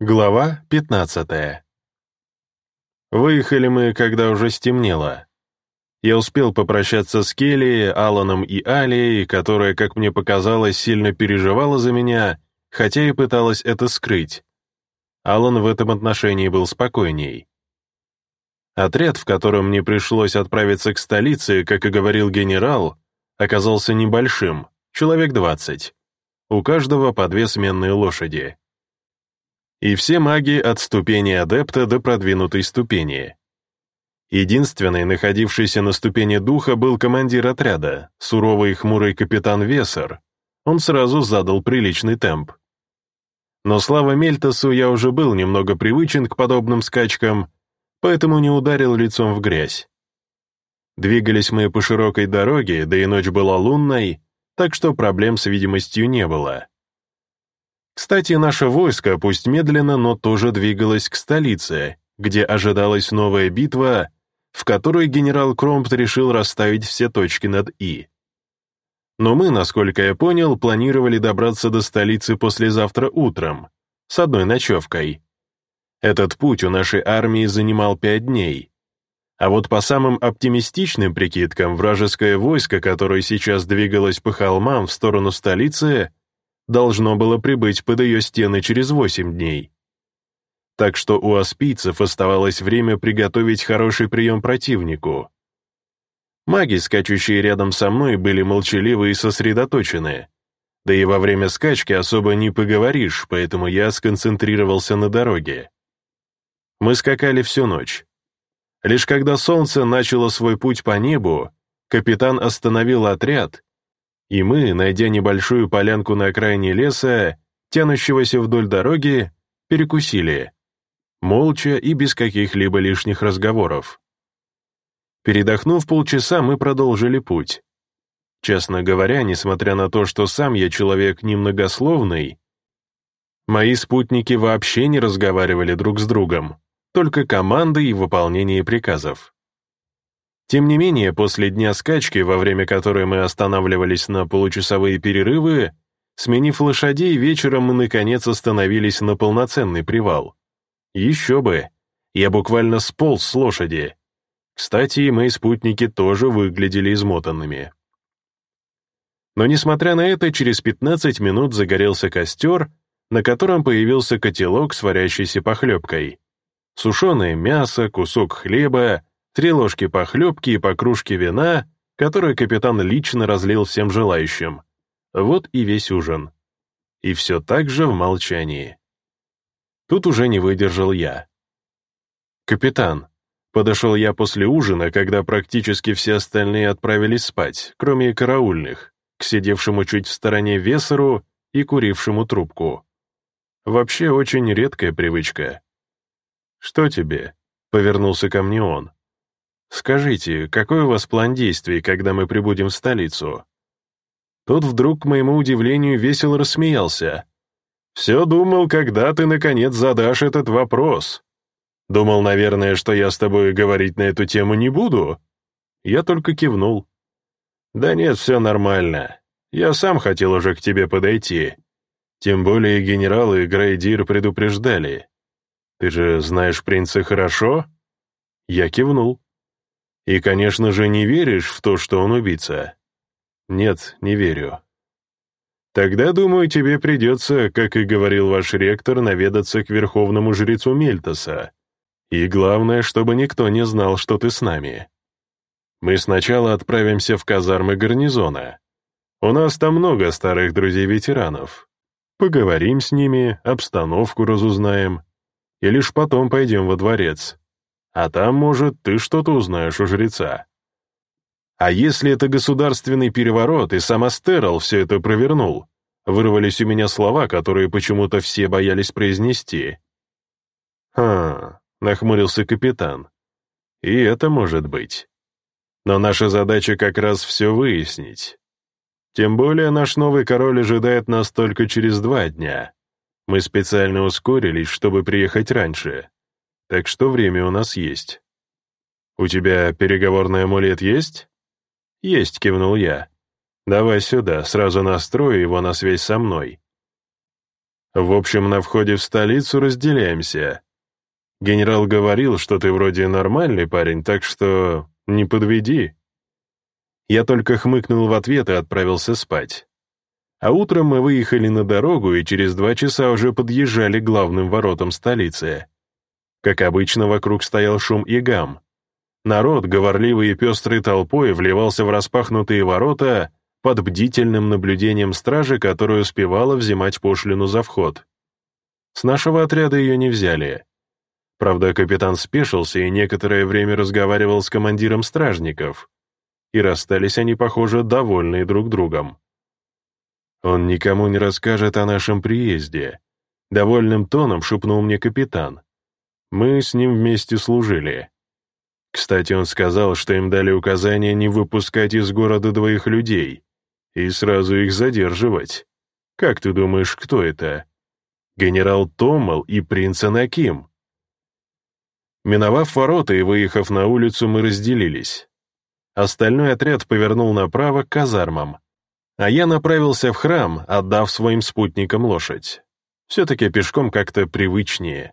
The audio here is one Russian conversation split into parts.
Глава 15 Выехали мы, когда уже стемнело. Я успел попрощаться с Келли, Аланом и Алией, которая, как мне показалось, сильно переживала за меня, хотя и пыталась это скрыть. Алан в этом отношении был спокойней. Отряд, в котором мне пришлось отправиться к столице, как и говорил генерал, оказался небольшим, человек 20. У каждого по две сменные лошади и все маги от ступени адепта до продвинутой ступени. Единственный, находившийся на ступени духа, был командир отряда, суровый и хмурый капитан Весер. Он сразу задал приличный темп. Но слава Мельтасу я уже был немного привычен к подобным скачкам, поэтому не ударил лицом в грязь. Двигались мы по широкой дороге, да и ночь была лунной, так что проблем с видимостью не было. Кстати, наше войско, пусть медленно, но тоже двигалось к столице, где ожидалась новая битва, в которой генерал Кромпт решил расставить все точки над «и». Но мы, насколько я понял, планировали добраться до столицы послезавтра утром, с одной ночевкой. Этот путь у нашей армии занимал пять дней. А вот по самым оптимистичным прикидкам, вражеское войско, которое сейчас двигалось по холмам в сторону столицы, должно было прибыть под ее стены через восемь дней. Так что у аспийцев оставалось время приготовить хороший прием противнику. Маги, скачущие рядом со мной, были молчаливы и сосредоточены. Да и во время скачки особо не поговоришь, поэтому я сконцентрировался на дороге. Мы скакали всю ночь. Лишь когда солнце начало свой путь по небу, капитан остановил отряд и мы, найдя небольшую полянку на окраине леса, тянущегося вдоль дороги, перекусили. Молча и без каких-либо лишних разговоров. Передохнув полчаса, мы продолжили путь. Честно говоря, несмотря на то, что сам я человек немногословный, мои спутники вообще не разговаривали друг с другом, только команды и выполнение приказов. Тем не менее, после дня скачки, во время которой мы останавливались на получасовые перерывы, сменив лошадей, вечером мы наконец остановились на полноценный привал. Еще бы! Я буквально сполз с лошади. Кстати, мои спутники тоже выглядели измотанными. Но несмотря на это, через 15 минут загорелся костер, на котором появился котелок с варящейся похлебкой. Сушеное мясо, кусок хлеба, три ложки похлебки и по кружке вина, которое капитан лично разлил всем желающим. Вот и весь ужин. И все так же в молчании. Тут уже не выдержал я. «Капитан», — подошел я после ужина, когда практически все остальные отправились спать, кроме караульных, к сидевшему чуть в стороне Весеру и курившему трубку. Вообще очень редкая привычка. «Что тебе?» — повернулся ко мне он. «Скажите, какой у вас план действий, когда мы прибудем в столицу?» Тот вдруг, к моему удивлению, весело рассмеялся. «Все думал, когда ты, наконец, задашь этот вопрос. Думал, наверное, что я с тобой говорить на эту тему не буду?» Я только кивнул. «Да нет, все нормально. Я сам хотел уже к тебе подойти. Тем более генералы Грейдир предупреждали. Ты же знаешь принца хорошо?» Я кивнул. И, конечно же, не веришь в то, что он убийца? Нет, не верю. Тогда, думаю, тебе придется, как и говорил ваш ректор, наведаться к верховному жрецу Мельтоса. И главное, чтобы никто не знал, что ты с нами. Мы сначала отправимся в казармы гарнизона. У нас там много старых друзей-ветеранов. Поговорим с ними, обстановку разузнаем. И лишь потом пойдем во дворец. А там, может, ты что-то узнаешь у жреца. А если это государственный переворот, и сам Астерл все это провернул? Вырвались у меня слова, которые почему-то все боялись произнести. «Ха», — нахмурился капитан. «И это может быть. Но наша задача как раз все выяснить. Тем более наш новый король ожидает нас только через два дня. Мы специально ускорились, чтобы приехать раньше. Так что время у нас есть. «У тебя переговорный амулет есть?» «Есть», — кивнул я. «Давай сюда, сразу настрою его на связь со мной». В общем, на входе в столицу разделяемся. Генерал говорил, что ты вроде нормальный парень, так что не подведи. Я только хмыкнул в ответ и отправился спать. А утром мы выехали на дорогу и через два часа уже подъезжали к главным воротам столицы. Как обычно, вокруг стоял шум и гам. Народ, говорливый и пестрой толпой, вливался в распахнутые ворота под бдительным наблюдением стражи, которая успевала взимать пошлину за вход. С нашего отряда ее не взяли. Правда, капитан спешился и некоторое время разговаривал с командиром стражников. И расстались они, похоже, довольные друг другом. «Он никому не расскажет о нашем приезде», — довольным тоном шепнул мне капитан. «Мы с ним вместе служили». Кстати, он сказал, что им дали указание не выпускать из города двоих людей и сразу их задерживать. Как ты думаешь, кто это? Генерал Томал и принц Анаким. Миновав ворота и выехав на улицу, мы разделились. Остальной отряд повернул направо к казармам, а я направился в храм, отдав своим спутникам лошадь. Все-таки пешком как-то привычнее.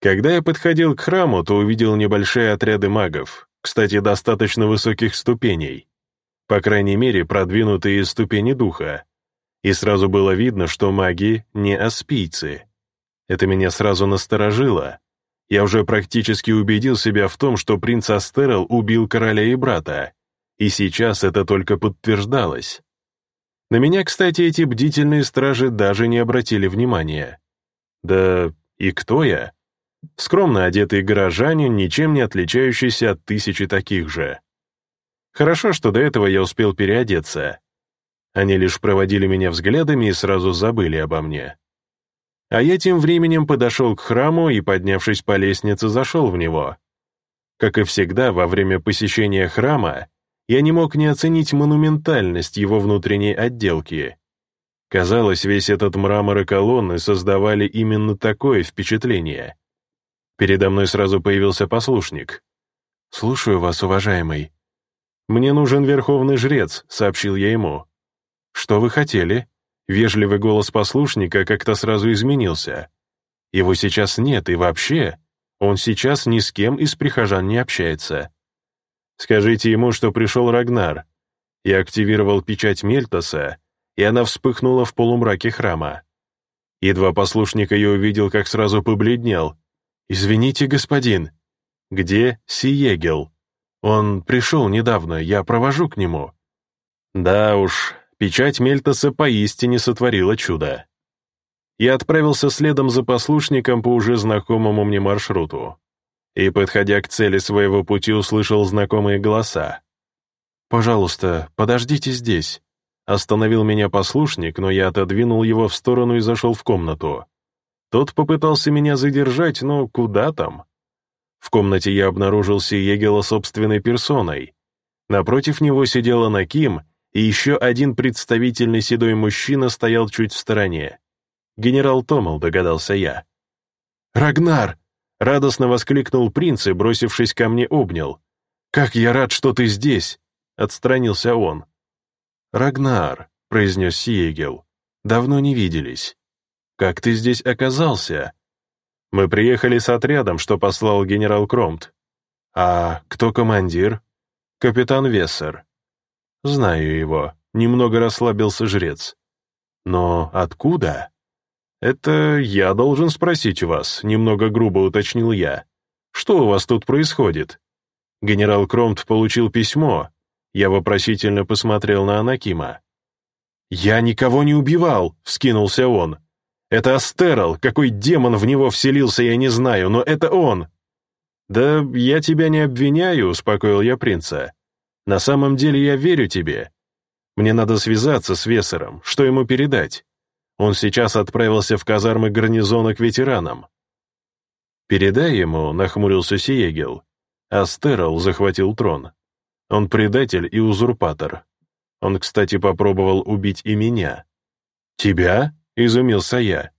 Когда я подходил к храму, то увидел небольшие отряды магов, кстати, достаточно высоких ступеней по крайней мере, продвинутые ступени духа. И сразу было видно, что маги не аспийцы. Это меня сразу насторожило. Я уже практически убедил себя в том, что принц Астерл убил короля и брата, и сейчас это только подтверждалось. На меня, кстати, эти бдительные стражи даже не обратили внимания. Да и кто я? Скромно одетый горожанин, ничем не отличающийся от тысячи таких же. Хорошо, что до этого я успел переодеться. Они лишь проводили меня взглядами и сразу забыли обо мне. А я тем временем подошел к храму и, поднявшись по лестнице, зашел в него. Как и всегда, во время посещения храма я не мог не оценить монументальность его внутренней отделки. Казалось, весь этот мрамор и колонны создавали именно такое впечатление. Передо мной сразу появился послушник. «Слушаю вас, уважаемый», «Мне нужен верховный жрец», — сообщил я ему. «Что вы хотели?» Вежливый голос послушника как-то сразу изменился. Его сейчас нет, и вообще, он сейчас ни с кем из прихожан не общается. Скажите ему, что пришел Рагнар. Я активировал печать Мельтоса, и она вспыхнула в полумраке храма. Едва послушник ее увидел, как сразу побледнел. «Извините, господин». «Где Сиегел?» Он пришел недавно, я провожу к нему». Да уж, печать Мельтоса поистине сотворила чудо. Я отправился следом за послушником по уже знакомому мне маршруту. И, подходя к цели своего пути, услышал знакомые голоса. «Пожалуйста, подождите здесь». Остановил меня послушник, но я отодвинул его в сторону и зашел в комнату. Тот попытался меня задержать, но куда там? В комнате я обнаружил Сиегела собственной персоной. Напротив него сидела Наким, и еще один представительный седой мужчина стоял чуть в стороне. Генерал Томал, догадался я. «Рагнар!» — радостно воскликнул принц и, бросившись ко мне, обнял. «Как я рад, что ты здесь!» — отстранился он. «Рагнар», — произнес Сиегел, — «давно не виделись. Как ты здесь оказался?» Мы приехали с отрядом, что послал генерал Кромт. А кто командир? Капитан Вессер. Знаю его. Немного расслабился жрец. Но откуда? Это я должен спросить у вас, немного грубо уточнил я. Что у вас тут происходит? Генерал Кромт получил письмо. Я вопросительно посмотрел на Анакима. «Я никого не убивал!» — вскинулся он. Это Астерал, какой демон в него вселился, я не знаю, но это он. Да я тебя не обвиняю, успокоил я принца. На самом деле я верю тебе. Мне надо связаться с Весером, что ему передать. Он сейчас отправился в казармы гарнизона к ветеранам. «Передай ему», — нахмурился Сиегел. Астерал захватил трон. Он предатель и узурпатор. Он, кстати, попробовал убить и меня. «Тебя?» — изумился я.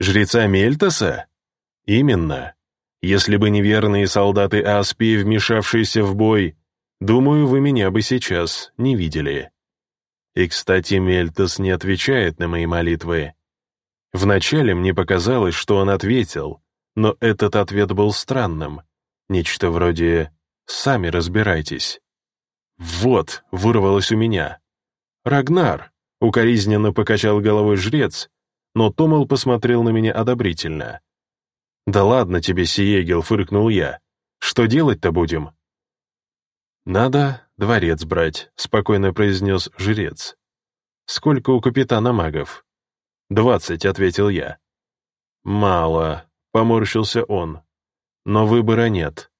«Жреца Мельтоса?» «Именно. Если бы не верные солдаты Аспии, вмешавшиеся в бой, думаю, вы меня бы сейчас не видели. И, кстати, Мельтос не отвечает на мои молитвы. Вначале мне показалось, что он ответил, но этот ответ был странным. Нечто вроде «сами разбирайтесь». «Вот», — вырвалось у меня. «Рагнар», — укоризненно покачал головой жрец, но Томал посмотрел на меня одобрительно. «Да ладно тебе, Сиегел», — фыркнул я. «Что делать-то будем?» «Надо дворец брать», — спокойно произнес жрец. «Сколько у капитана магов?» «Двадцать», — ответил я. «Мало», — поморщился он. «Но выбора нет.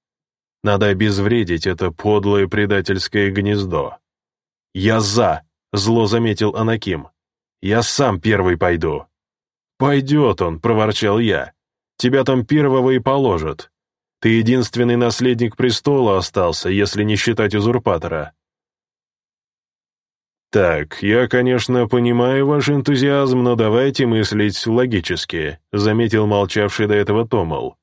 Надо обезвредить это подлое предательское гнездо». «Я за», — зло заметил Анаким. «Я сам первый пойду». «Пойдет он», — проворчал я. «Тебя там первого и положат. Ты единственный наследник престола остался, если не считать узурпатора». «Так, я, конечно, понимаю ваш энтузиазм, но давайте мыслить логически», заметил молчавший до этого Томал.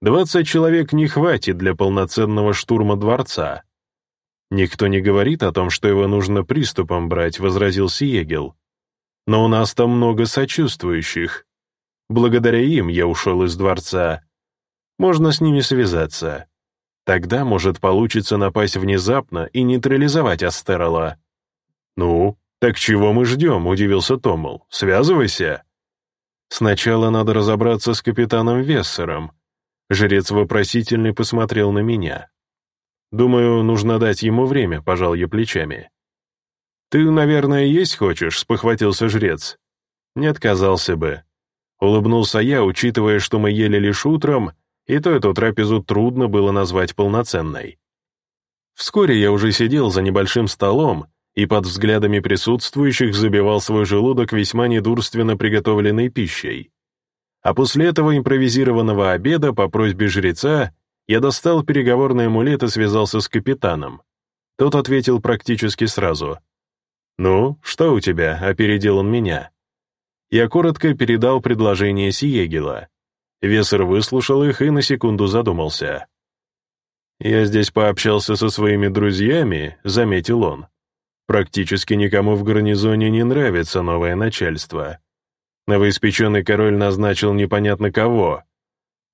«Двадцать человек не хватит для полноценного штурма дворца». «Никто не говорит о том, что его нужно приступом брать», — возразил Сиегел. «Но у нас там много сочувствующих. Благодаря им я ушел из дворца. Можно с ними связаться. Тогда, может, получится напасть внезапно и нейтрализовать Астерола». «Ну, так чего мы ждем?» — удивился Томмел. «Связывайся». «Сначала надо разобраться с капитаном Вессером». Жрец вопросительный посмотрел на меня. «Думаю, нужно дать ему время», — пожал я плечами. «Ты, наверное, есть хочешь?» — спохватился жрец. «Не отказался бы». Улыбнулся я, учитывая, что мы ели лишь утром, и то эту трапезу трудно было назвать полноценной. Вскоре я уже сидел за небольшим столом, и под взглядами присутствующих забивал свой желудок весьма недурственно приготовленной пищей. А после этого импровизированного обеда по просьбе жреца я достал переговорный амулет и связался с капитаном. Тот ответил практически сразу. «Ну, что у тебя?» — опередил он меня. Я коротко передал предложение Сиегела. Весер выслушал их и на секунду задумался. «Я здесь пообщался со своими друзьями», — заметил он. Практически никому в гарнизоне не нравится новое начальство. Новоиспеченный король назначил непонятно кого.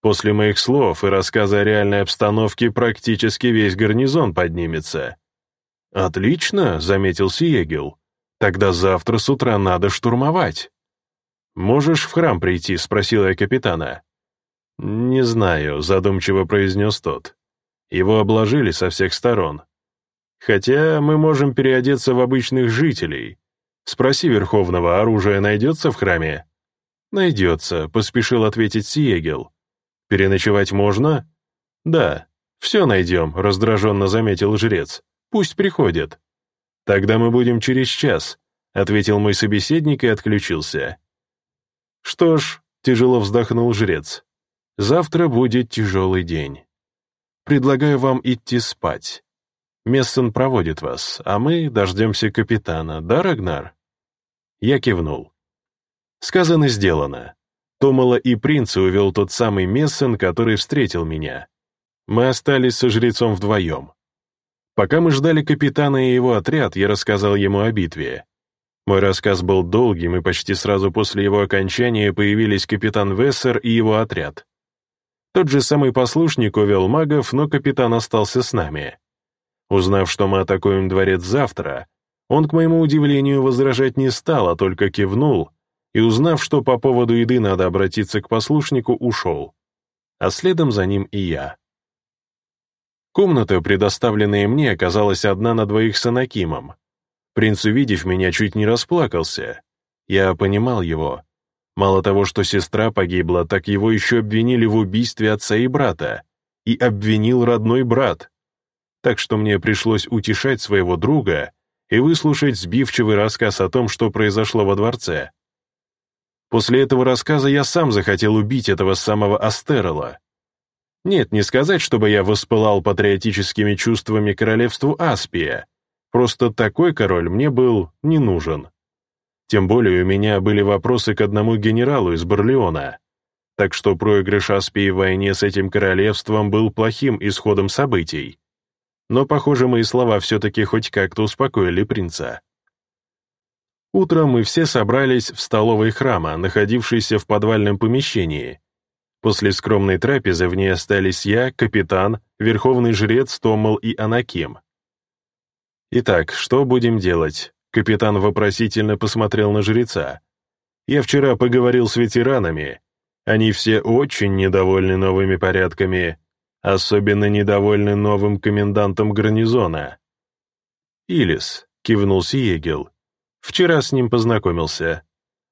После моих слов и рассказа о реальной обстановке практически весь гарнизон поднимется. «Отлично», — заметил Сиегел. «Тогда завтра с утра надо штурмовать». «Можешь в храм прийти?» — спросил я капитана. «Не знаю», — задумчиво произнес тот. Его обложили со всех сторон. Хотя мы можем переодеться в обычных жителей. Спроси Верховного, оружие найдется в храме?» «Найдется», — поспешил ответить Сиегел. «Переночевать можно?» «Да, все найдем», — раздраженно заметил жрец. «Пусть приходят». «Тогда мы будем через час», — ответил мой собеседник и отключился. «Что ж», — тяжело вздохнул жрец, — «завтра будет тяжелый день. Предлагаю вам идти спать. Мессон проводит вас, а мы дождемся капитана, да, Рагнар?» Я кивнул. Сказано, сделано. Томала и принца увел тот самый Мессон, который встретил меня. Мы остались со жрецом вдвоем. Пока мы ждали капитана и его отряд, я рассказал ему о битве. Мой рассказ был долгим, и почти сразу после его окончания появились капитан Вессер и его отряд. Тот же самый послушник увел магов, но капитан остался с нами. Узнав, что мы атакуем дворец завтра, он, к моему удивлению, возражать не стал, а только кивнул, и, узнав, что по поводу еды надо обратиться к послушнику, ушел. А следом за ним и я. Комната, предоставленная мне, оказалась одна на двоих с Анакимом. Принц, увидев меня, чуть не расплакался. Я понимал его. Мало того, что сестра погибла, так его еще обвинили в убийстве отца и брата. И обвинил родной брат так что мне пришлось утешать своего друга и выслушать сбивчивый рассказ о том, что произошло во дворце. После этого рассказа я сам захотел убить этого самого Астерола. Нет, не сказать, чтобы я воспылал патриотическими чувствами королевству Аспия, просто такой король мне был не нужен. Тем более у меня были вопросы к одному генералу из Барлеона, так что проигрыш Аспии в войне с этим королевством был плохим исходом событий. Но, похоже, мои слова все-таки хоть как-то успокоили принца. Утром мы все собрались в столовой храма, находившейся в подвальном помещении. После скромной трапезы в ней остались я, капитан, верховный жрец Томал и Анаким. «Итак, что будем делать?» Капитан вопросительно посмотрел на жреца. «Я вчера поговорил с ветеранами. Они все очень недовольны новыми порядками, особенно недовольны новым комендантом гарнизона». «Илис», — кивнул Сиегел, Вчера с ним познакомился.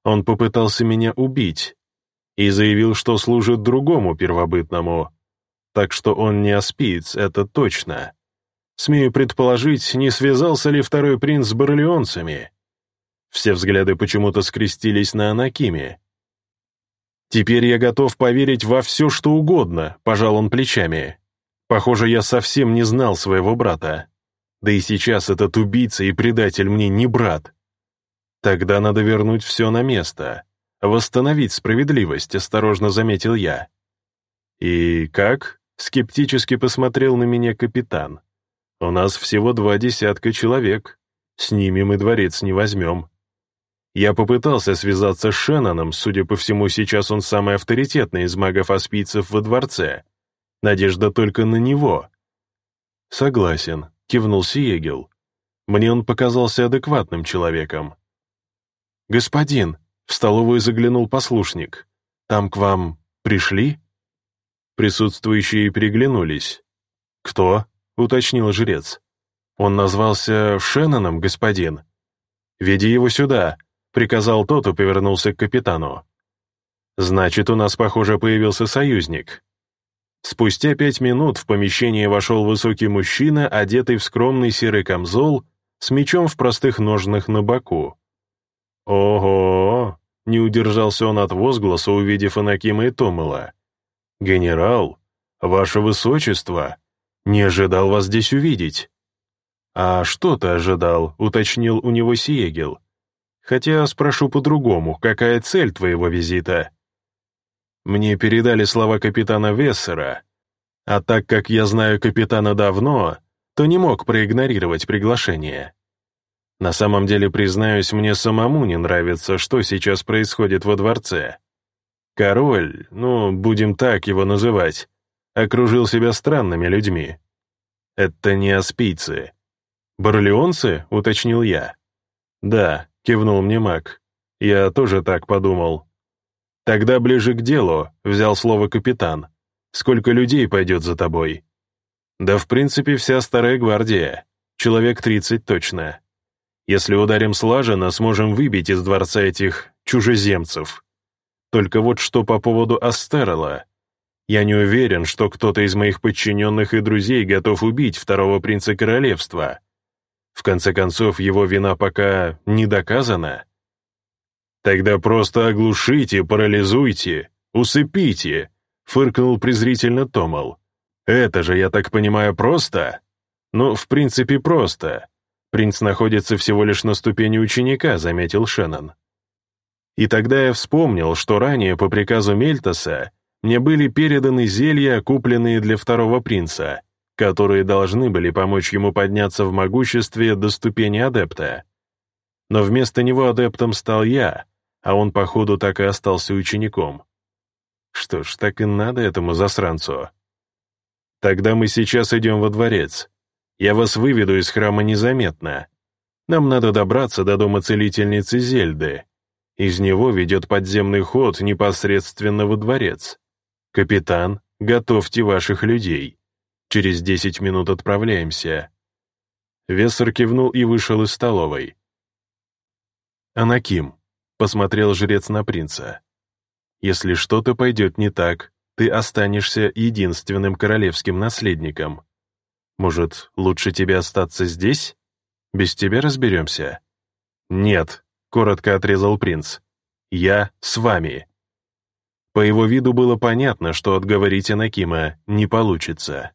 Он попытался меня убить и заявил, что служит другому первобытному. Так что он не аспиец, это точно. Смею предположить, не связался ли второй принц с барлеонцами. Все взгляды почему-то скрестились на Анакиме. «Теперь я готов поверить во все, что угодно», — пожал он плечами. «Похоже, я совсем не знал своего брата. Да и сейчас этот убийца и предатель мне не брат. Тогда надо вернуть все на место, восстановить справедливость, осторожно заметил я. И как? Скептически посмотрел на меня капитан. У нас всего два десятка человек. С ними мы дворец не возьмем. Я попытался связаться с Шенноном, судя по всему, сейчас он самый авторитетный из магов-аспийцев во дворце. Надежда только на него. Согласен, кивнул Сиегел. Мне он показался адекватным человеком. «Господин», — в столовую заглянул послушник, — «там к вам пришли?» Присутствующие переглянулись. «Кто?» — уточнил жрец. «Он назвался Шенноном, господин». «Веди его сюда», — приказал тот и повернулся к капитану. «Значит, у нас, похоже, появился союзник». Спустя пять минут в помещение вошел высокий мужчина, одетый в скромный серый камзол, с мечом в простых ножнах на боку. «Ого!» — не удержался он от возгласа, увидев Анакима и Томыла. «Генерал, ваше высочество, не ожидал вас здесь увидеть». «А что ты ожидал?» — уточнил у него Сиегел. «Хотя спрошу по-другому, какая цель твоего визита?» Мне передали слова капитана Вессера, а так как я знаю капитана давно, то не мог проигнорировать приглашение. На самом деле, признаюсь, мне самому не нравится, что сейчас происходит во дворце. Король, ну, будем так его называть, окружил себя странными людьми. Это не аспийцы. «Барлеонцы?» — уточнил я. «Да», — кивнул мне маг. «Я тоже так подумал». «Тогда ближе к делу», — взял слово капитан. «Сколько людей пойдет за тобой?» «Да, в принципе, вся старая гвардия. Человек тридцать точно. Если ударим слаженно, сможем выбить из дворца этих чужеземцев. Только вот что по поводу Астерола. Я не уверен, что кто-то из моих подчиненных и друзей готов убить второго принца королевства. В конце концов, его вина пока не доказана. Тогда просто оглушите, парализуйте, усыпите, фыркнул презрительно Томал. Это же, я так понимаю, просто? Ну, в принципе, просто. «Принц находится всего лишь на ступени ученика», — заметил Шеннон. И тогда я вспомнил, что ранее по приказу Мельтоса мне были переданы зелья, купленные для второго принца, которые должны были помочь ему подняться в могуществе до ступени адепта. Но вместо него адептом стал я, а он, походу, так и остался учеником. Что ж, так и надо этому засранцу. Тогда мы сейчас идем во дворец. Я вас выведу из храма незаметно. Нам надо добраться до дома целительницы Зельды. Из него ведет подземный ход непосредственно во дворец. Капитан, готовьте ваших людей. Через десять минут отправляемся». Вессер кивнул и вышел из столовой. «Анаким», — посмотрел жрец на принца. «Если что-то пойдет не так, ты останешься единственным королевским наследником. Может, лучше тебе остаться здесь? Без тебя разберемся?» «Нет», — коротко отрезал принц. «Я с вами». По его виду было понятно, что отговорить Анакима не получится.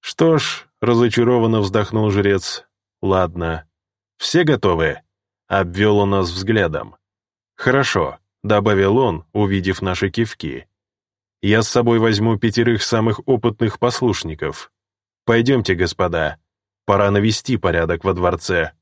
«Что ж», — разочарованно вздохнул жрец, — «ладно. Все готовы?» — обвел он нас взглядом. «Хорошо», — добавил он, увидев наши кивки. «Я с собой возьму пятерых самых опытных послушников. Пойдемте, господа, пора навести порядок во дворце».